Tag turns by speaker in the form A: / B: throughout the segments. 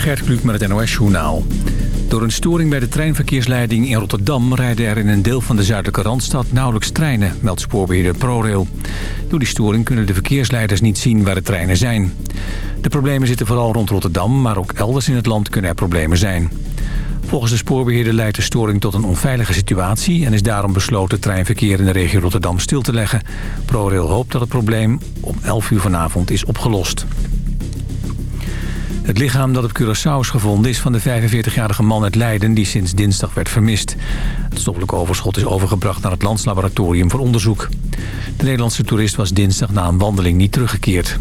A: Gert Kluk met het NOS-journaal. Door een storing bij de treinverkeersleiding in Rotterdam... rijden er in een deel van de zuidelijke Randstad nauwelijks treinen... meldt spoorbeheerder ProRail. Door die storing kunnen de verkeersleiders niet zien waar de treinen zijn. De problemen zitten vooral rond Rotterdam... maar ook elders in het land kunnen er problemen zijn. Volgens de spoorbeheerder leidt de storing tot een onveilige situatie... en is daarom besloten treinverkeer in de regio Rotterdam stil te leggen. ProRail hoopt dat het probleem om 11 uur vanavond is opgelost. Het lichaam dat op Curaçao is gevonden is van de 45-jarige man uit Leiden... die sinds dinsdag werd vermist. Het stoffelijk overschot is overgebracht naar het Landslaboratorium voor onderzoek. De Nederlandse toerist was dinsdag na een wandeling niet teruggekeerd.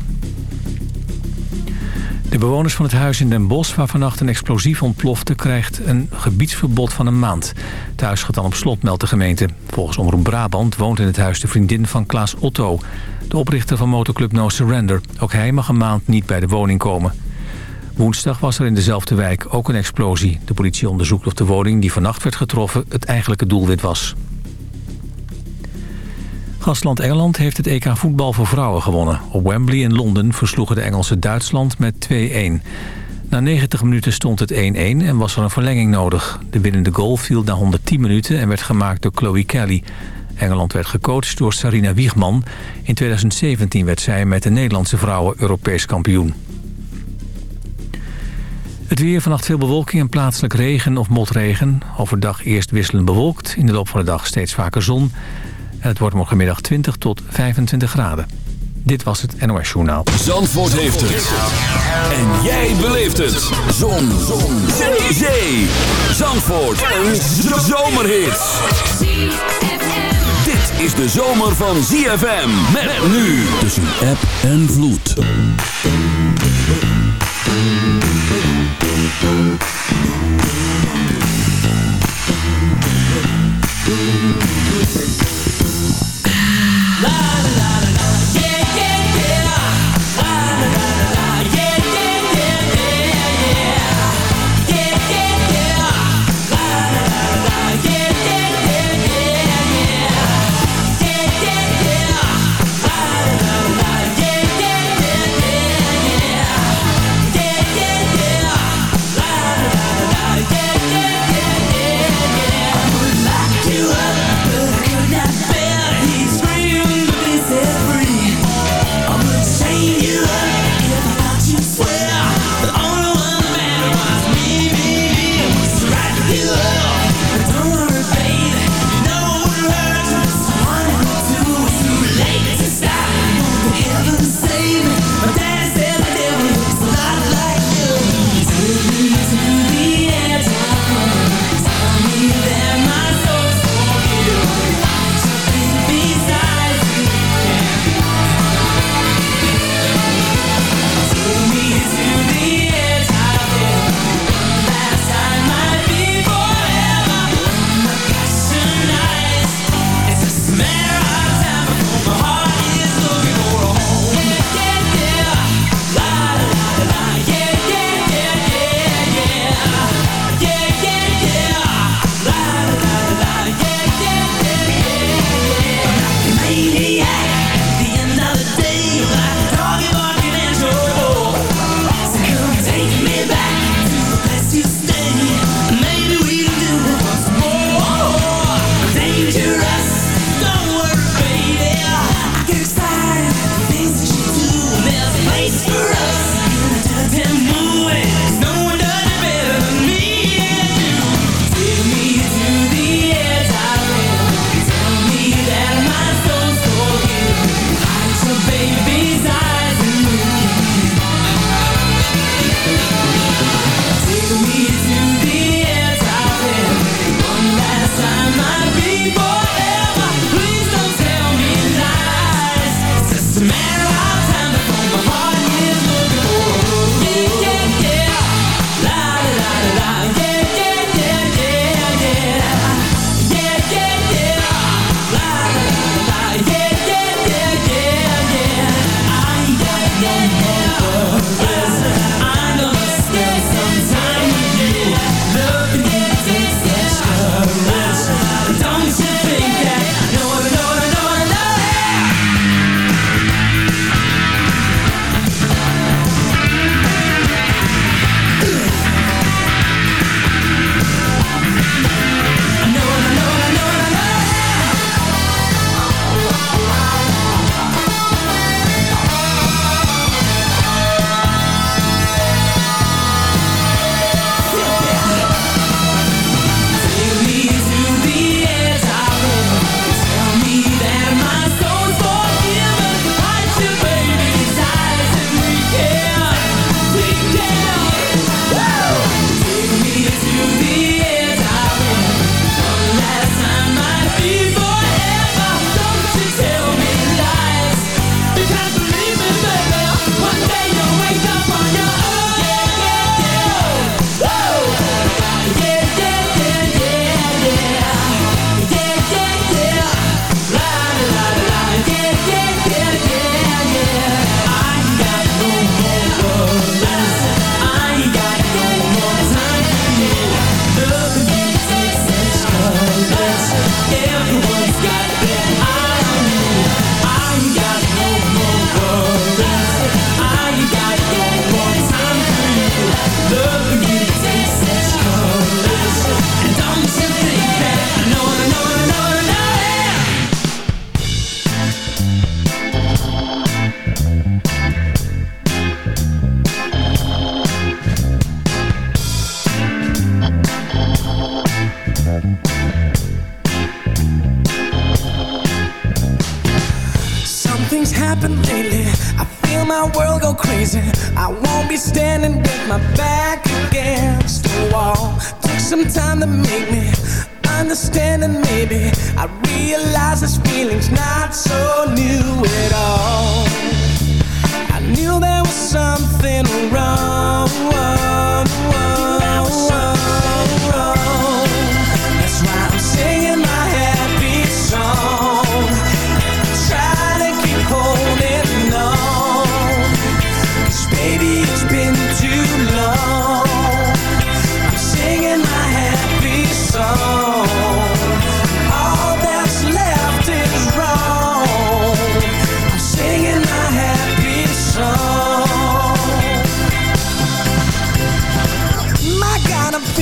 A: De bewoners van het huis in Den Bosch, waar vannacht een explosief ontplofte... krijgt een gebiedsverbod van een maand. Het huis gaat dan op slot, meldt de gemeente. Volgens Omroep Brabant woont in het huis de vriendin van Klaas Otto... de oprichter van motoclub No Surrender. Ook hij mag een maand niet bij de woning komen. Woensdag was er in dezelfde wijk ook een explosie. De politie onderzoekt of de woning die vannacht werd getroffen het eigenlijke doelwit was. Gastland Engeland heeft het EK voetbal voor vrouwen gewonnen. Op Wembley in Londen versloegen de Engelsen Duitsland met 2-1. Na 90 minuten stond het 1-1 en was er een verlenging nodig. De winnende goal viel na 110 minuten en werd gemaakt door Chloe Kelly. Engeland werd gecoacht door Sarina Wiegman. In 2017 werd zij met de Nederlandse vrouwen Europees kampioen. Het weer vannacht veel bewolking en plaatselijk regen of motregen. Overdag eerst wisselend bewolkt. In de loop van de dag steeds vaker zon. En het wordt morgenmiddag 20 tot 25 graden. Dit was het NOS Journaal.
B: Zandvoort heeft het. En jij beleeft het. Zon. zon. Zee. Zee. Zandvoort. Een zomerhit. Dit is de zomer van ZFM. Met nu tussen app en vloed.
C: La la la la, yeah.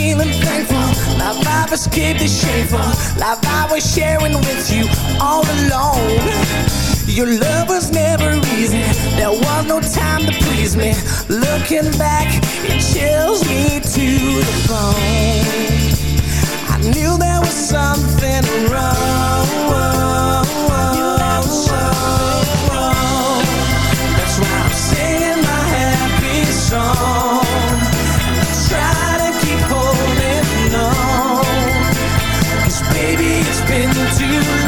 C: Feeling thankful. My vibe escaped the shameful. Life I was sharing with you all alone. Your love was never easy. There was no time to please me. Looking back, it chills me to the bone. I knew there was something wrong.
B: into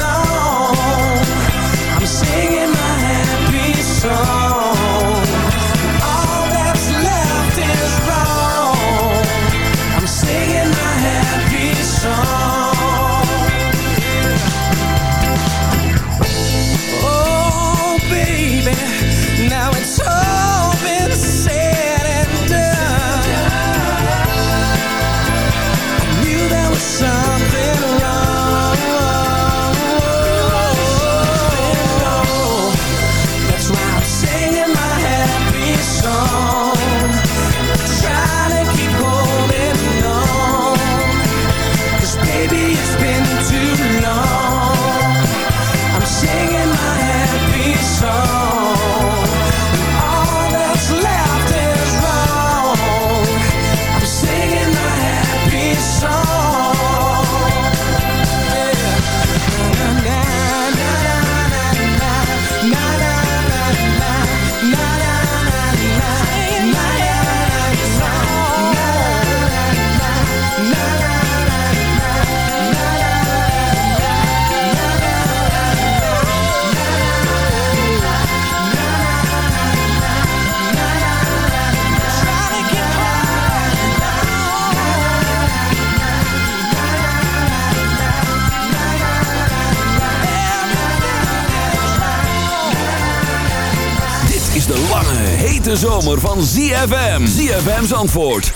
B: hete zomer van ZFM. ZFM's antwoord, 106.9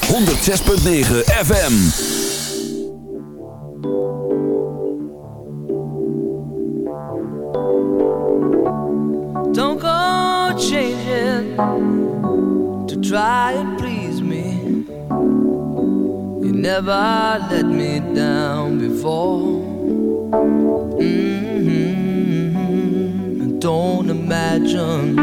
B: FM.
D: Don't go changing to try and please me. You never let me down before. Mm-hmm. Don't imagine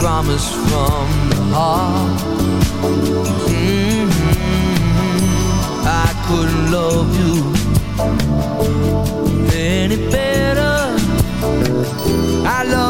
D: promise from the heart. Mm-hmm. I couldn't love you any better. I love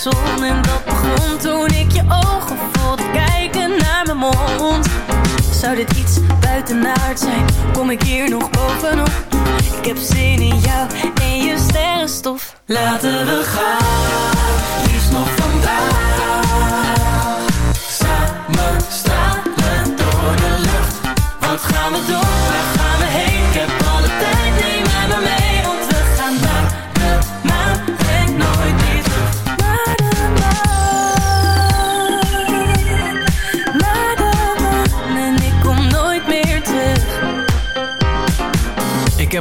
E: zon en dat begon toen ik je ogen voelde kijken naar mijn mond. Zou dit iets buitenaard zijn? Kom ik hier nog bovenop? Ik heb zin in jou en je sterrenstof. Laten we gaan,
F: liefst nog vandaag.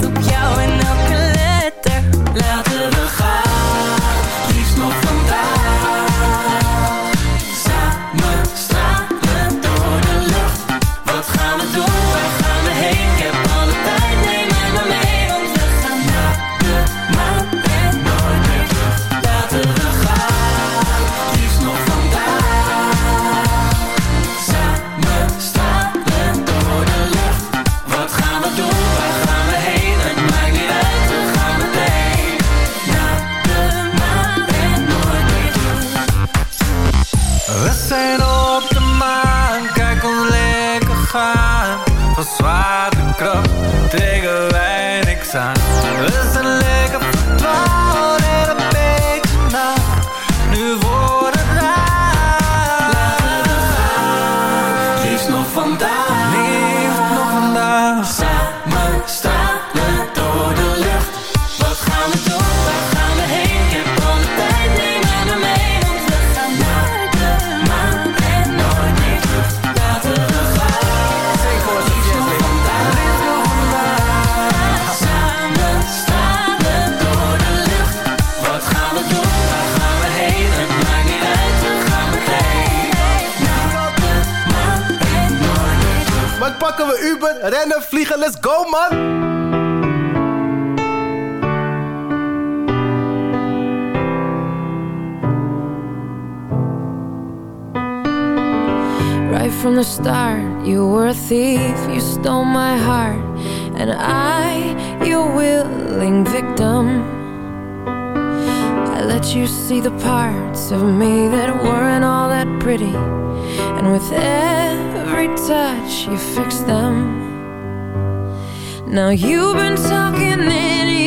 G: tu piało sun rennen, vliegen, let's go man!
H: Right from the start, you were a thief, you stole my heart. And I, your willing victim. I let you see the parts of me that weren't all that pretty. And with every touch, you fixed them. Now you've been talking in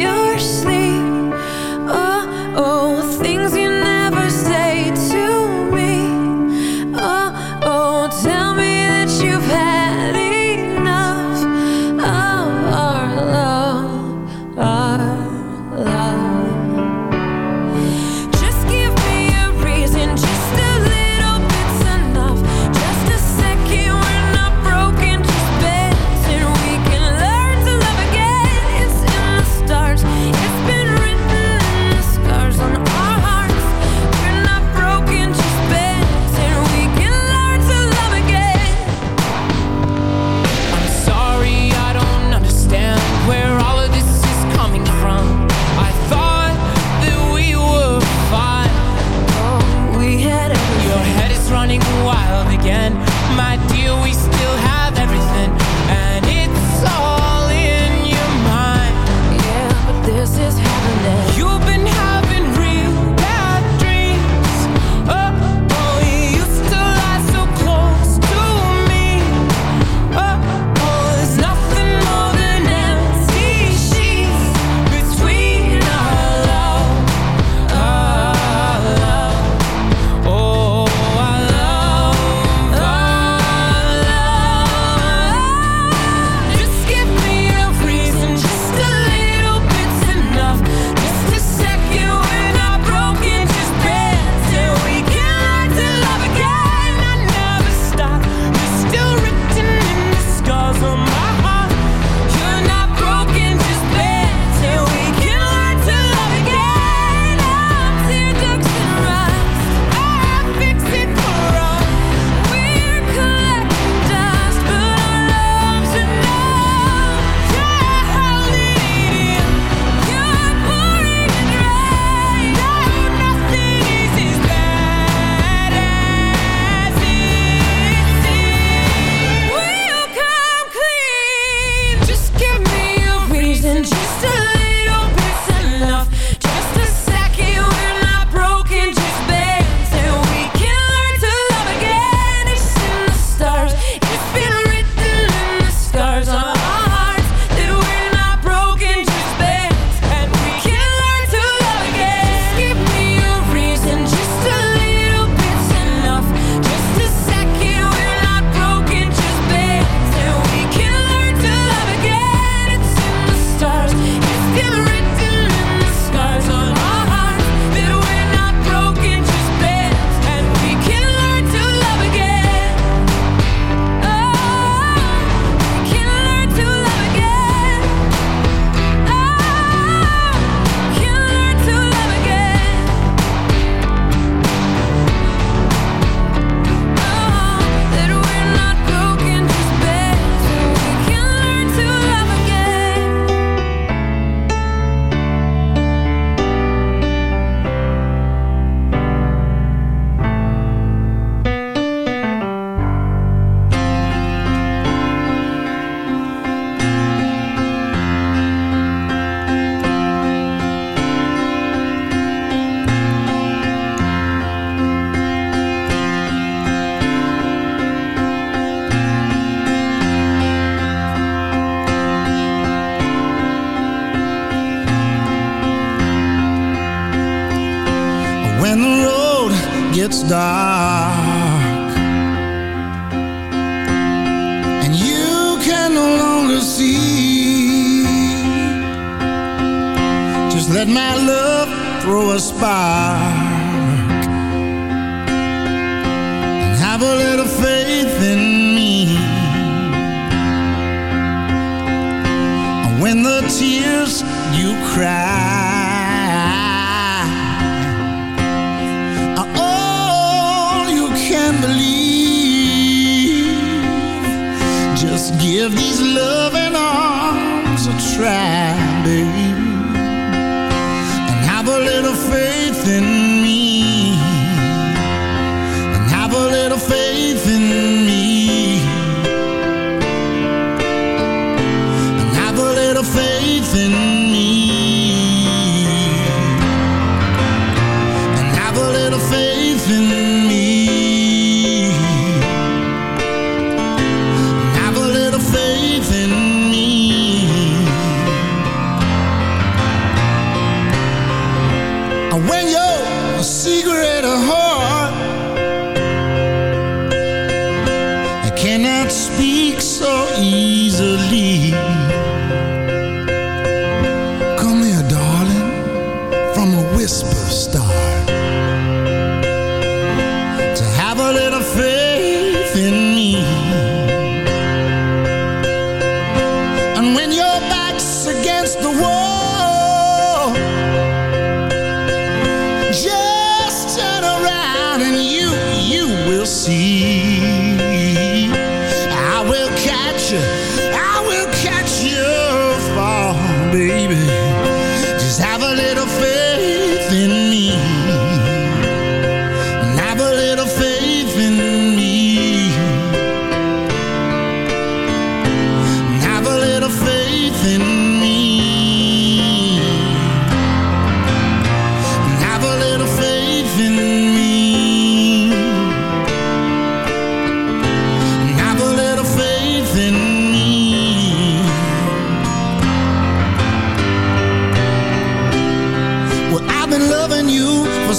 H: give these loving arms a try, baby,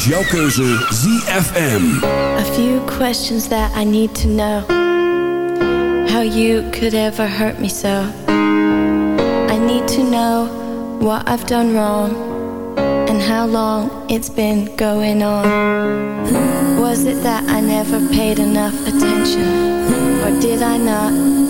I: is jouw keuze ZFM.
E: A few questions that I need to know. How you could ever hurt me so. I need to know what I've done wrong. And how long it's been going on. Was it that I never paid enough attention? Or did I not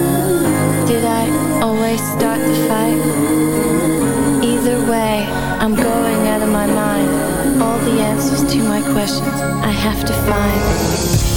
E: Did I always start the fight? Either way, I'm going out of my mind. All the answers to my questions I have to find.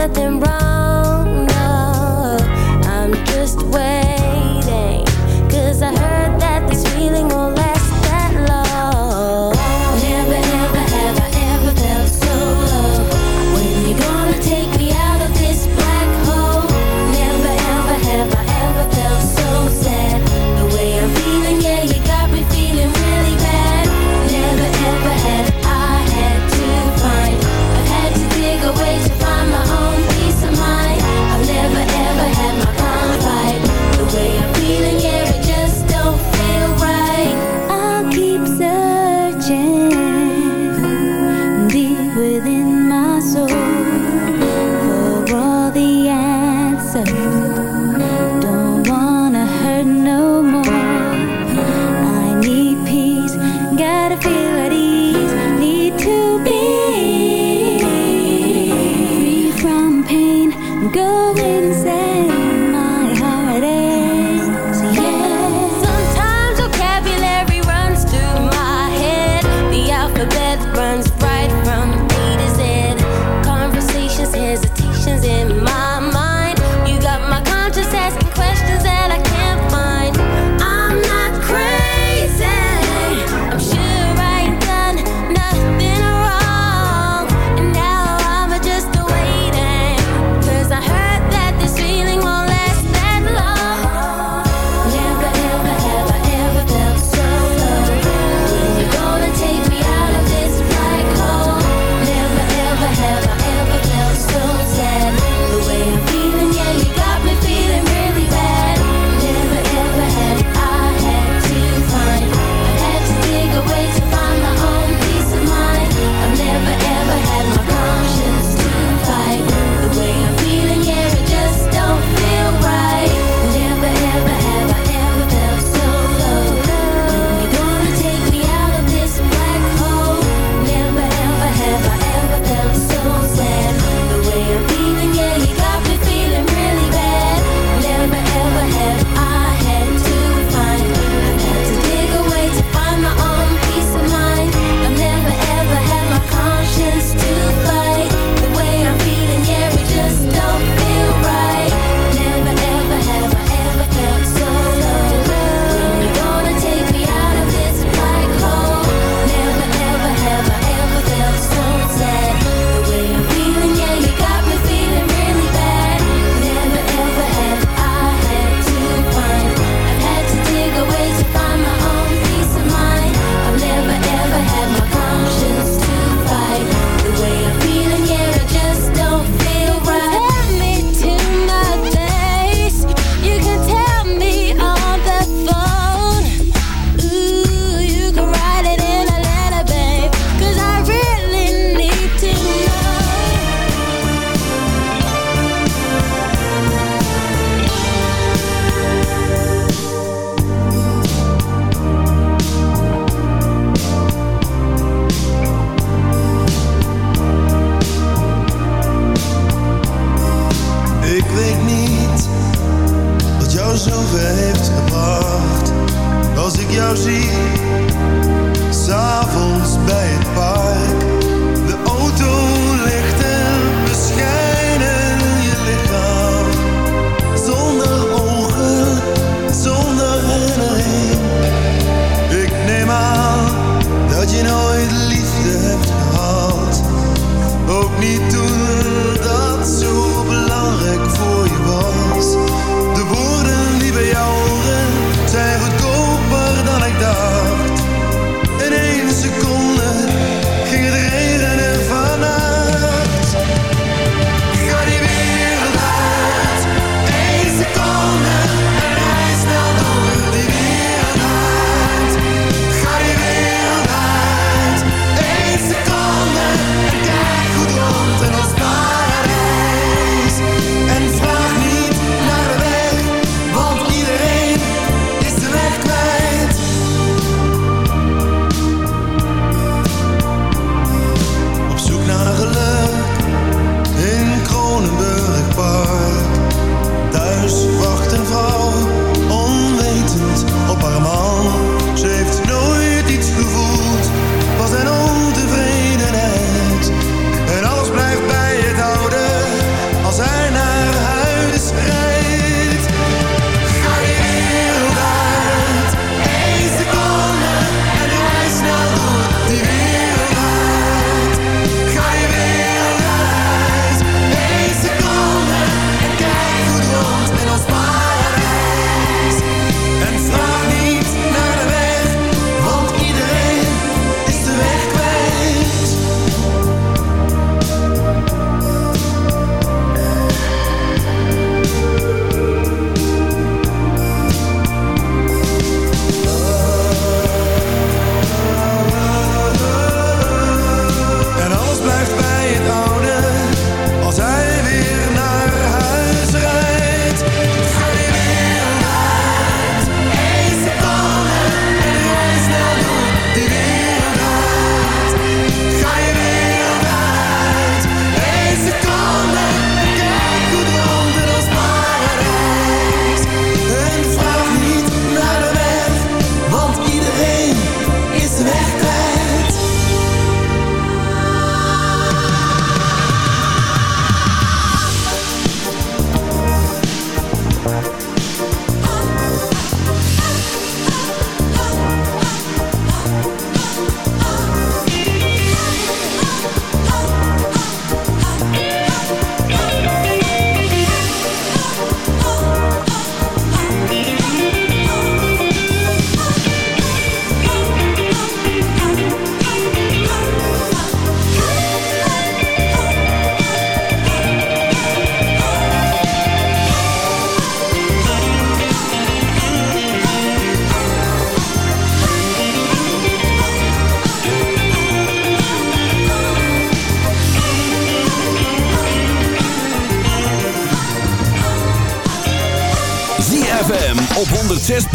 E: Nothing wrong.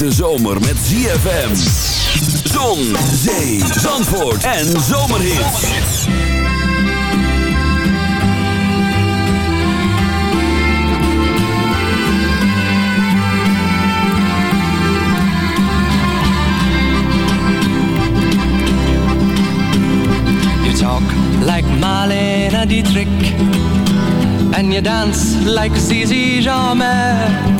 B: Hete zomer met ZFM. Zon, zee, zandvoort en zomerhits.
J: You talk like Marlene Dietrich And you dance like Zizi Jeanmaire